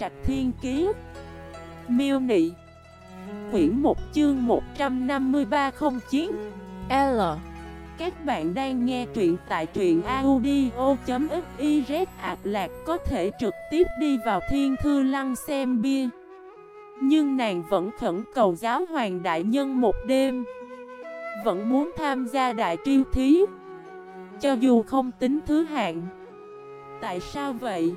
Trạch Thiên Kiế Miêu Nị. Quyển 1 chương 153 không chiến L. Các bạn đang nghe truyện tại truyện audio.xyz Ảc lạc có thể trực tiếp đi vào thiên thư lăng xem bia. Nhưng nàng vẫn khẩn cầu giáo hoàng đại nhân một đêm. Vẫn muốn tham gia đại triêu thí. Cho dù không tính thứ hạng. Tại sao vậy?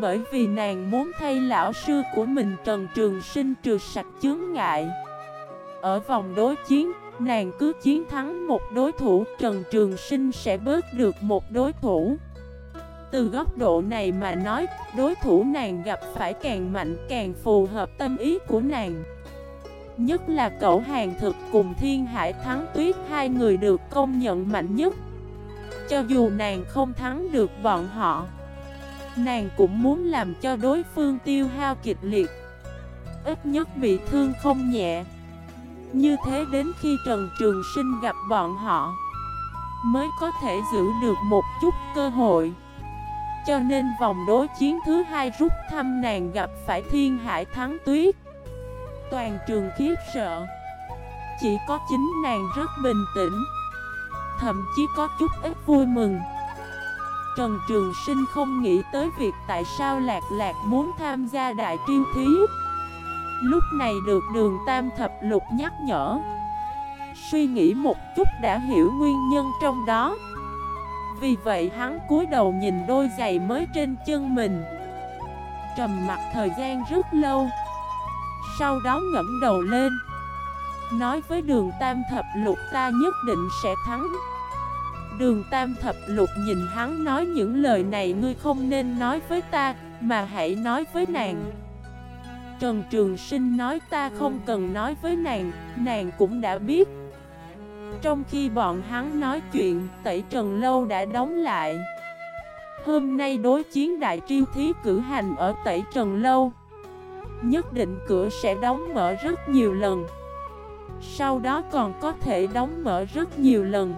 Bởi vì nàng muốn thay lão sư của mình Trần Trường Sinh trừ sạch chướng ngại. Ở vòng đối chiến, nàng cứ chiến thắng một đối thủ Trần Trường Sinh sẽ bớt được một đối thủ. Từ góc độ này mà nói, đối thủ nàng gặp phải càng mạnh càng phù hợp tâm ý của nàng. Nhất là cậu hàng thực cùng Thiên Hải Thắng Tuyết hai người được công nhận mạnh nhất. Cho dù nàng không thắng được bọn họ Nàng cũng muốn làm cho đối phương tiêu hao kịch liệt. Ít nhất bị thương không nhẹ. Như thế đến khi Trần Trường Sinh gặp bọn họ, Mới có thể giữ được một chút cơ hội. Cho nên vòng đối chiến thứ hai rút thăm nàng gặp phải thiên hải thắng tuyết. Toàn trường khiếp sợ. Chỉ có chính nàng rất bình tĩnh. Thậm chí có chút ít vui mừng. Trần Trường Sinh không nghĩ tới việc tại sao Lạc Lạc muốn tham gia đại triêu thí. Lúc này được đường Tam Thập Lục nhắc nhở. Suy nghĩ một chút đã hiểu nguyên nhân trong đó. Vì vậy hắn cúi đầu nhìn đôi giày mới trên chân mình. Trầm mặt thời gian rất lâu. Sau đó ngẫm đầu lên. Nói với đường Tam Thập Lục ta nhất định sẽ thắng. Đường Tam Thập Lục nhìn hắn nói những lời này ngươi không nên nói với ta, mà hãy nói với nàng. Trần Trường Sinh nói ta không cần nói với nàng, nàng cũng đã biết. Trong khi bọn hắn nói chuyện, tẩy Trần Lâu đã đóng lại. Hôm nay đối chiến đại triêu thí cử hành ở tẩy Trần Lâu. Nhất định cửa sẽ đóng mở rất nhiều lần. Sau đó còn có thể đóng mở rất nhiều lần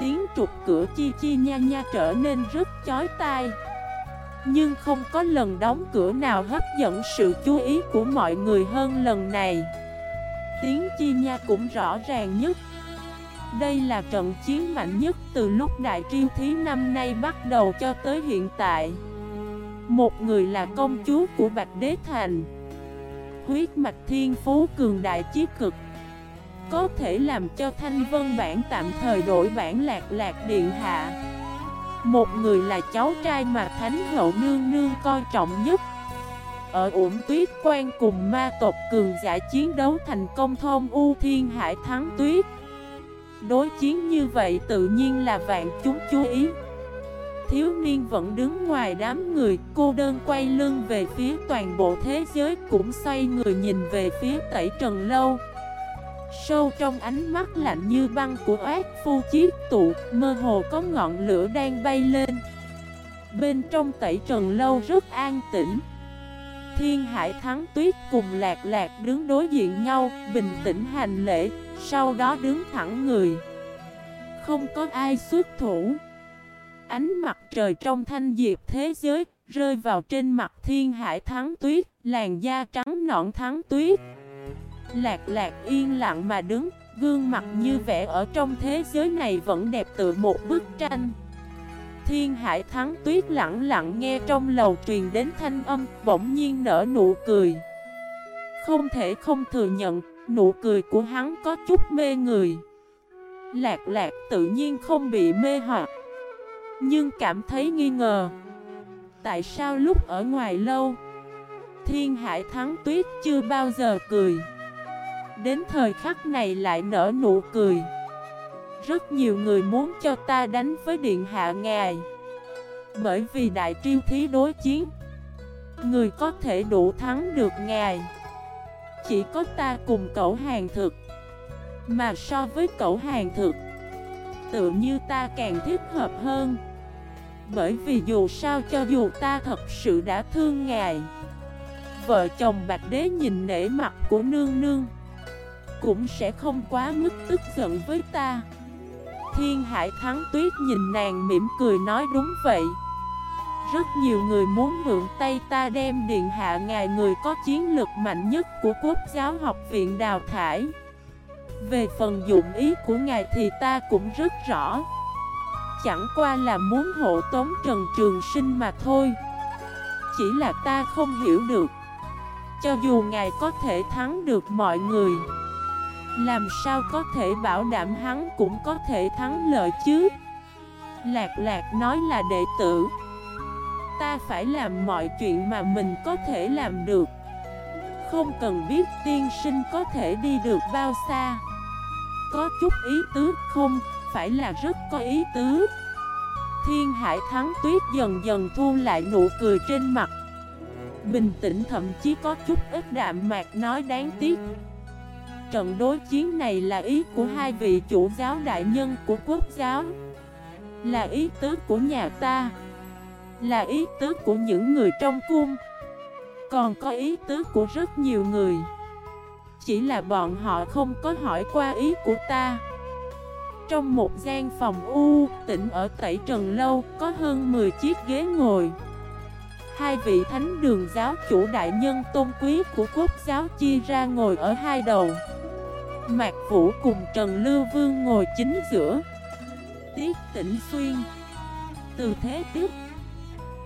tiếng trục cửa chi chi nha nha trở nên rất chói tai. Nhưng không có lần đóng cửa nào hấp dẫn sự chú ý của mọi người hơn lần này. Tiếng chi nha cũng rõ ràng nhất. Đây là trận chiến mạnh nhất từ lúc Đại Triêu Thí năm nay bắt đầu cho tới hiện tại. Một người là công chúa của Bạch Đế Thành. Huyết mạch thiên phú cường đại chí cực có thể làm cho Thanh Vân bản tạm thời đổi bản lạc lạc điện hạ. Một người là cháu trai mà Thánh Hậu Nương Nương coi trọng nhất. Ở ủng tuyết quan cùng ma tộc cường giả chiến đấu thành công thôn U Thiên Hải thắng tuyết. Đối chiến như vậy tự nhiên là vạn chúng chú ý. Thiếu niên vẫn đứng ngoài đám người, Cô đơn quay lưng về phía toàn bộ thế giới Cũng xoay người nhìn về phía tẩy trần lâu. Sâu trong ánh mắt lạnh như băng của ác phu chiếc tụ, Mơ hồ có ngọn lửa đang bay lên. Bên trong tẩy trần lâu rất an tĩnh. Thiên hải thắng tuyết cùng lạc lạc đứng đối diện nhau, Bình tĩnh hành lễ, Sau đó đứng thẳng người. Không có ai xuất thủ. Ánh mặt trời trong thanh diệp thế giới Rơi vào trên mặt thiên hải thắng tuyết, Làn da trắng nõn thắng tuyết. Lạc lạc yên lặng mà đứng, Gương mặt như vẻ ở trong thế giới này vẫn đẹp tự một bức tranh. Thiên hải thắng tuyết lặng lặng nghe trong lầu truyền đến thanh âm, Bỗng nhiên nở nụ cười. Không thể không thừa nhận, Nụ cười của hắn có chút mê người. Lạc lạc tự nhiên không bị mê hoặc, Nhưng cảm thấy nghi ngờ. Tại sao lúc ở ngoài lâu, Thiên hải thắng tuyết chưa bao giờ cười? Đến thời khắc này lại nở nụ cười. Rất nhiều người muốn cho ta đánh với điện hạ ngài. Bởi vì đại triêu thí đối chiến, Người có thể đủ thắng được ngài. Chỉ có ta cùng cậu hàng thực. Mà so với cậu hàng thực, Tự như ta càng thích hợp hơn. Bởi vì dù sao cho dù ta thật sự đã thương ngài, Vợ chồng Bạch Đế nhìn nể mặt của nương nương cũng sẽ không quá mức tức giận với ta. Thiên Hải Thắng Tuyết nhìn nàng mỉm cười nói đúng vậy. Rất nhiều người muốn mượn tay ta đem điện hạ ngài người có chiến lực mạnh nhất của quốc giáo học viện đào thải. Về phần dụng ý của ngài thì ta cũng rất rõ. Chẳng qua là muốn hộ tống Trần Trường Sinh mà thôi. Chỉ là ta không hiểu được. Cho dù ngài có thể thắng được mọi người làm sao có thể bảo đảm hắn cũng có thể thắng lợi chứ? Lạc lạc nói là đệ tử. Ta phải làm mọi chuyện mà mình có thể làm được. Không cần biết tiên sinh có thể đi được bao xa. Có chút ý tứ không, phải là rất có ý tứ. Thiên hải thắng tuyết dần dần thu lại nụ cười trên mặt. Bình tĩnh thậm chí có chút ít đạm mạc nói đáng tiếc. Trận đối chiến này là ý của hai vị chủ giáo đại nhân của quốc giáo. Là ý tứ của nhà ta. Là ý tứ của những người trong cung. Còn có ý tứ của rất nhiều người. Chỉ là bọn họ không có hỏi qua ý của ta. Trong một gian phòng u, tỉnh ở Tẩy Trần Lâu, có hơn 10 chiếc ghế ngồi. Hai vị thánh đường giáo chủ đại nhân tôn quý của quốc giáo chia ra ngồi ở hai đầu. Mạc Vũ cùng Trần Lưu Vương ngồi chính giữa. Tiết tỉnh xuyên. Từ thế tiếp,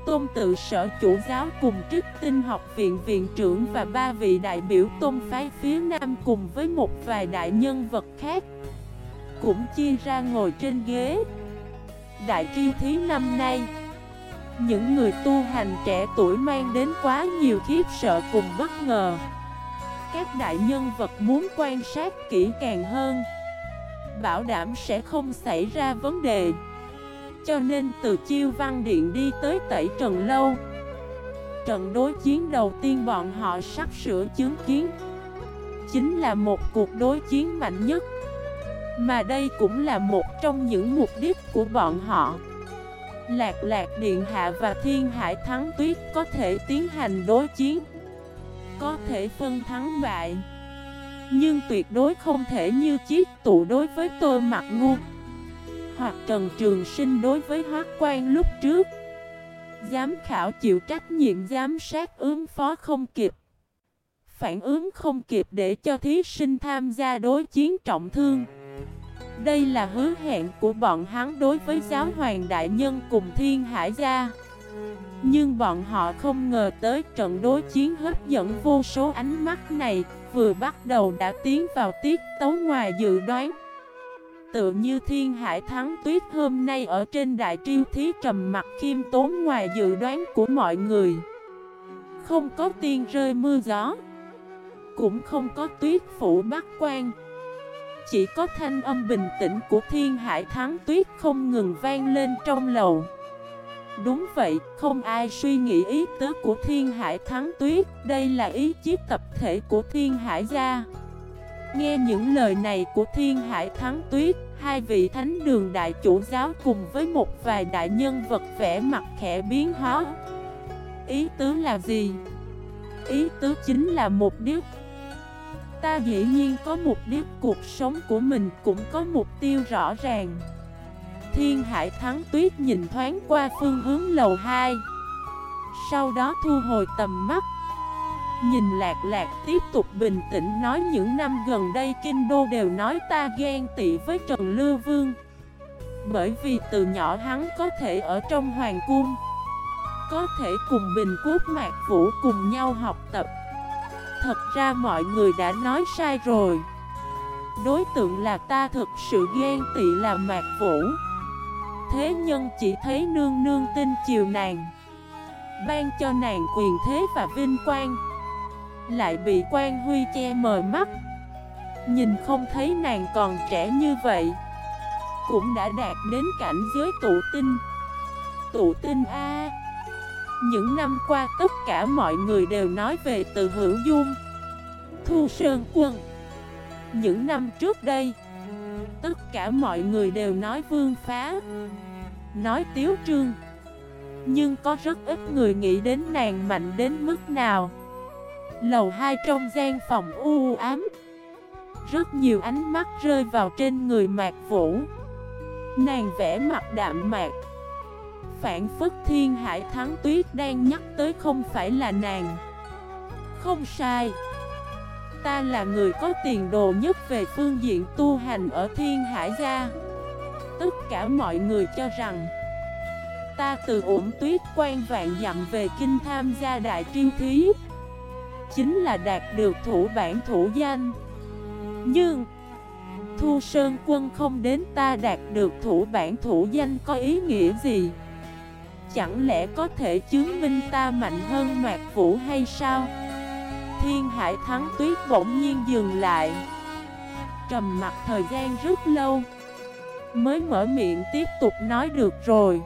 Tôn tự sở chủ giáo cùng trích tinh học viện viện trưởng và ba vị đại biểu tôn phái phía nam cùng với một vài đại nhân vật khác Cũng chia ra ngồi trên ghế. Đại tri thí năm nay, Những người tu hành trẻ tuổi mang đến quá nhiều khiếp sợ cùng bất ngờ. Các đại nhân vật muốn quan sát kỹ càng hơn. Bảo đảm sẽ không xảy ra vấn đề. Cho nên từ chiêu văn điện đi tới tẩy trần lâu. Trận đối chiến đầu tiên bọn họ sắp sửa chứng kiến. Chính là một cuộc đối chiến mạnh nhất. Mà đây cũng là một trong những mục đích của bọn họ. Lạc Lạc Điện Hạ và Thiên Hải Thắng Tuyết có thể tiến hành đối chiến. Có thể phân thắng bại. Nhưng tuyệt đối không thể như chiếc tụ đối với tôi mặt ngu. Hoặc Trần Trường Sinh đối với Hoác Quan lúc trước. Giám khảo chịu trách nhiệm giám sát ứng phó không kịp. Phản ứng không kịp để cho thí sinh tham gia đối chiến trọng thương. Đây là hứa hẹn của bọn hắn đối với giáo hoàng đại nhân cùng thiên hải gia. Nhưng bọn họ không ngờ tới trận đối chiến hấp dẫn vô số ánh mắt này, Vừa bắt đầu đã tiến vào tiết tấu ngoài dự đoán. Tựa như thiên hải thắng tuyết hôm nay ở trên đại triêu thí trầm mặt khiêm tốn ngoài dự đoán của mọi người. Không có tiên rơi mưa gió, Cũng không có tuyết phủ bắc quan Chỉ có thanh âm bình tĩnh của thiên hải thắng tuyết không ngừng vang lên trong lầu. Đúng vậy, không ai suy nghĩ ý tứ của thiên hải thắng tuyết. Đây là ý chí tập thể của thiên hải gia. Nghe những lời này của thiên hải thắng tuyết Hai vị thánh đường đại chủ giáo cùng với một vài đại nhân vật vẽ mặt khẽ biến hóa. Ý tứ là gì? Ý tứ chính là mục đích Ta dĩ nhiên có mục đích cuộc sống của mình cũng có mục tiêu rõ ràng. Thiên Hải Thắng Tuyết nhìn thoáng qua phương hướng lầu 2 Sau đó thu hồi tầm mắt. Nhìn lạc lạc tiếp tục bình tĩnh nói những năm gần đây Kinh Đô đều nói ta ghen tị với Trần Lưu Vương. Bởi vì từ nhỏ hắn có thể ở trong hoàng cung, Có thể cùng Bình Quốc Mạc Vũ cùng nhau học tập. Thật ra mọi người đã nói sai rồi. Đối tượng là ta thực sự ghen tị là Mạc Vũ. Thế nhân chỉ thấy nương nương tin chiều nàng, Ban cho nàng quyền thế và vinh quang. Lại bị quan huy che mờ mắt, Nhìn không thấy nàng còn trẻ như vậy. Cũng đã đạt đến cảnh giới tụ tinh. Tụ tinh A. Những năm qua tất cả mọi người đều nói về từ hữu dung, Thu Sơn Quân. Những năm trước đây Tất cả mọi người đều nói vương phá. Nói tiếu trương. Nhưng có rất ít người nghĩ đến nàng mạnh đến mức nào. Lầu hai trong gian phòng u ám. Rất nhiều ánh mắt rơi vào trên người mạc vũ. Nàng vẽ mặt đạm mạc. Phản phất thiên hải thắng tuyết đang nhắc tới không phải là nàng. Không sai. Ta là người có tiền đồ nhất về phương diện tu hành ở thiên hải gia. Tất cả mọi người cho rằng, Ta từ ổn tuyết quan vạn dặm về kinh tham gia đại triêu thí, Chính là đạt được thủ bản thủ danh. Nhưng, Thu Sơn quân không đến ta đạt được thủ bản thủ danh có ý nghĩa gì? Chẳng lẽ có thể chứng minh ta mạnh hơn Mạc Vũ hay sao? Thiên hải thắng tuyết bỗng nhiên dừng lại. Trầm mặt thời gian rất lâu, Mới mở miệng tiếp tục nói được rồi.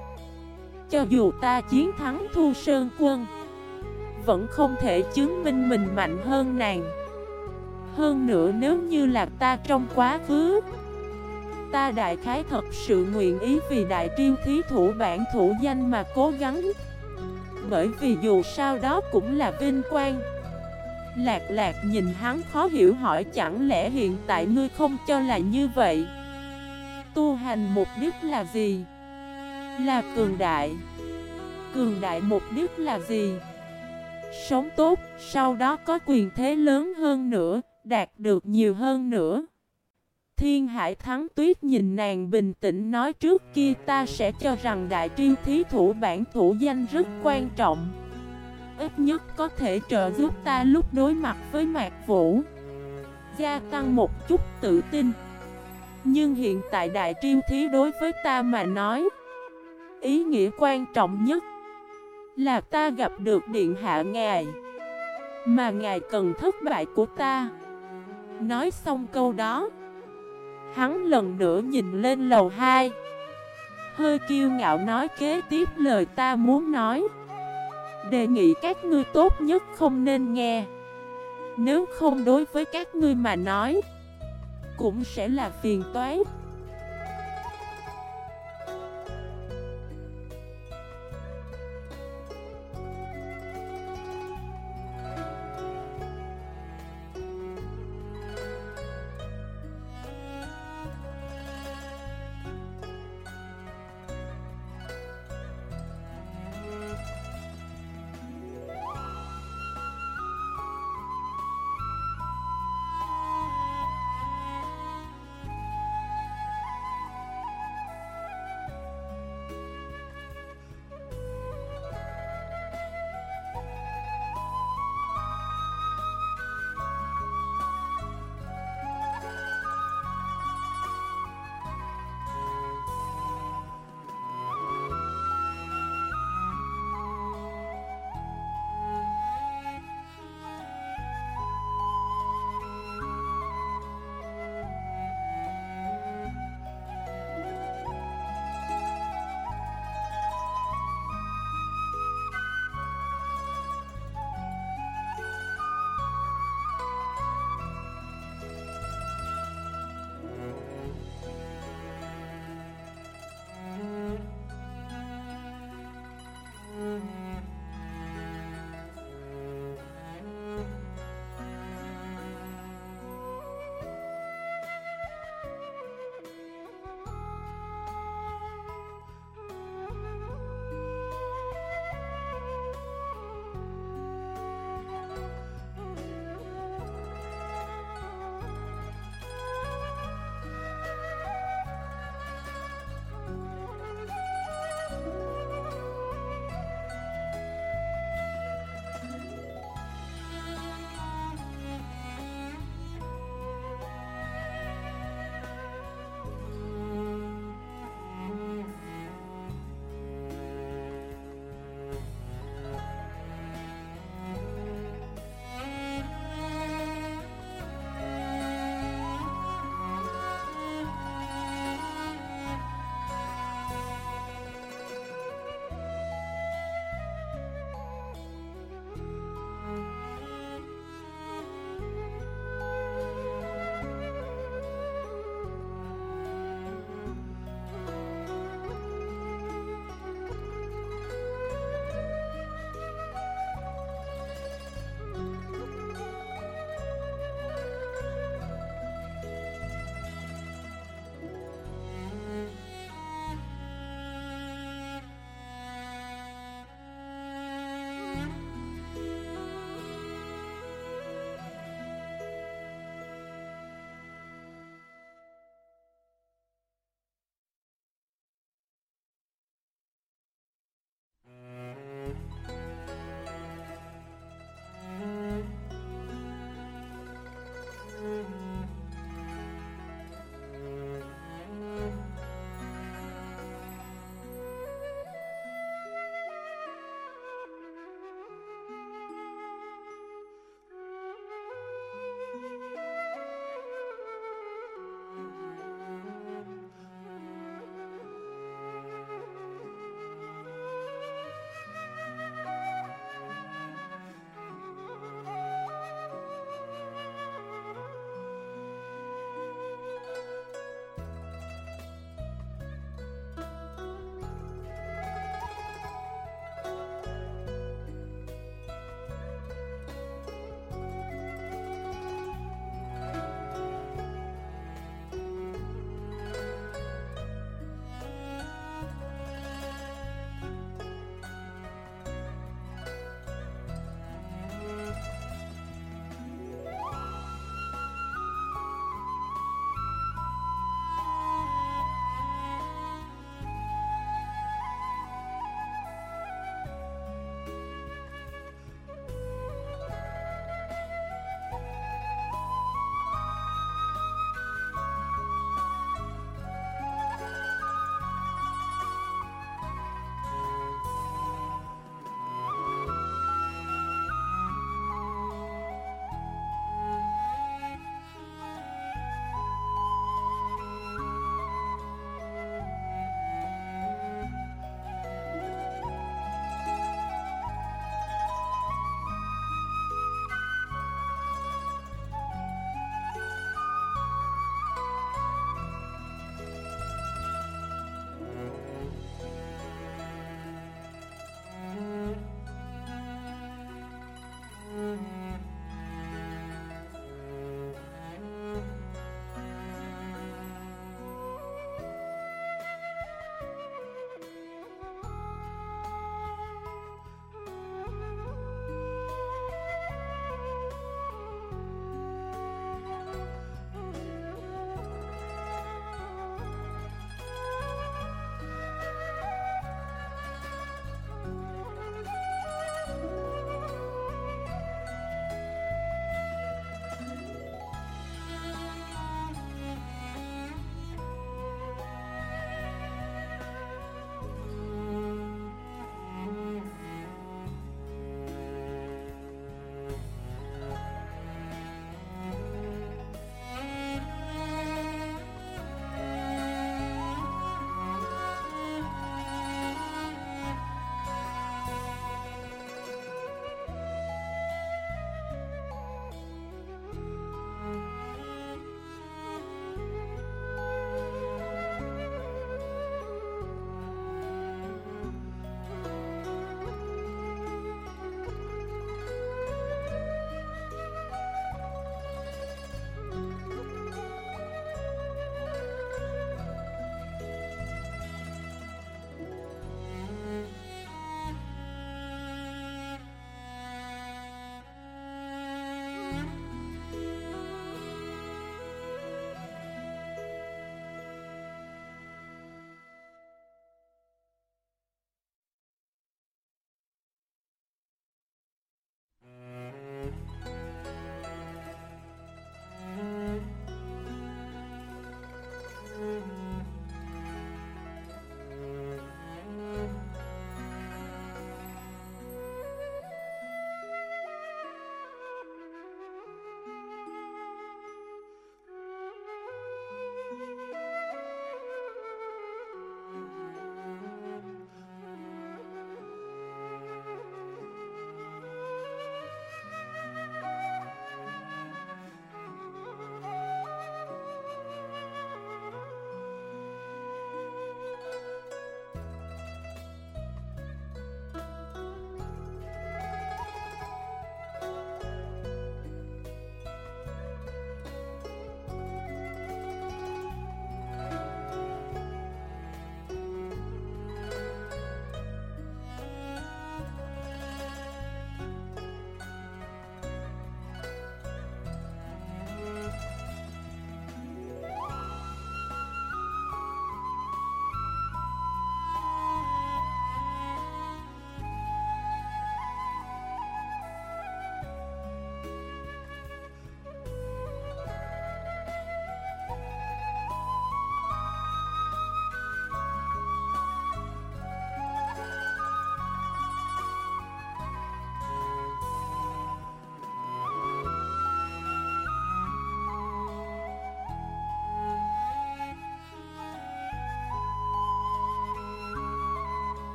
Cho dù ta chiến thắng Thu Sơn quân, Vẫn không thể chứng minh mình mạnh hơn nàng. Hơn nữa nếu như là ta trong quá khứ, Ta đại khái thật sự nguyện ý vì đại triêu thí thủ bản thủ danh mà cố gắng. Bởi vì dù sao đó cũng là vinh quang. Lạc lạc nhìn hắn khó hiểu hỏi chẳng lẽ hiện tại ngươi không cho là như vậy Tu hành mục đích là gì? Là cường đại Cường đại mục đích là gì? Sống tốt, sau đó có quyền thế lớn hơn nữa, đạt được nhiều hơn nữa Thiên Hải Thắng Tuyết nhìn nàng bình tĩnh nói trước kia ta sẽ cho rằng đại triêu thí thủ bản thủ danh rất quan trọng Ít nhất có thể trợ giúp ta lúc đối mặt với Mạc Vũ. Gia tăng một chút tự tin. Nhưng hiện tại đại triêu thí đối với ta mà nói, Ý nghĩa quan trọng nhất Là ta gặp được điện hạ ngài, Mà ngài cần thất bại của ta. Nói xong câu đó, Hắn lần nữa nhìn lên lầu 2 Hơi kiêu ngạo nói kế tiếp lời ta muốn nói. Đề nghị các ngươi tốt nhất không nên nghe. Nếu không đối với các ngươi mà nói, Cũng sẽ là phiền toái.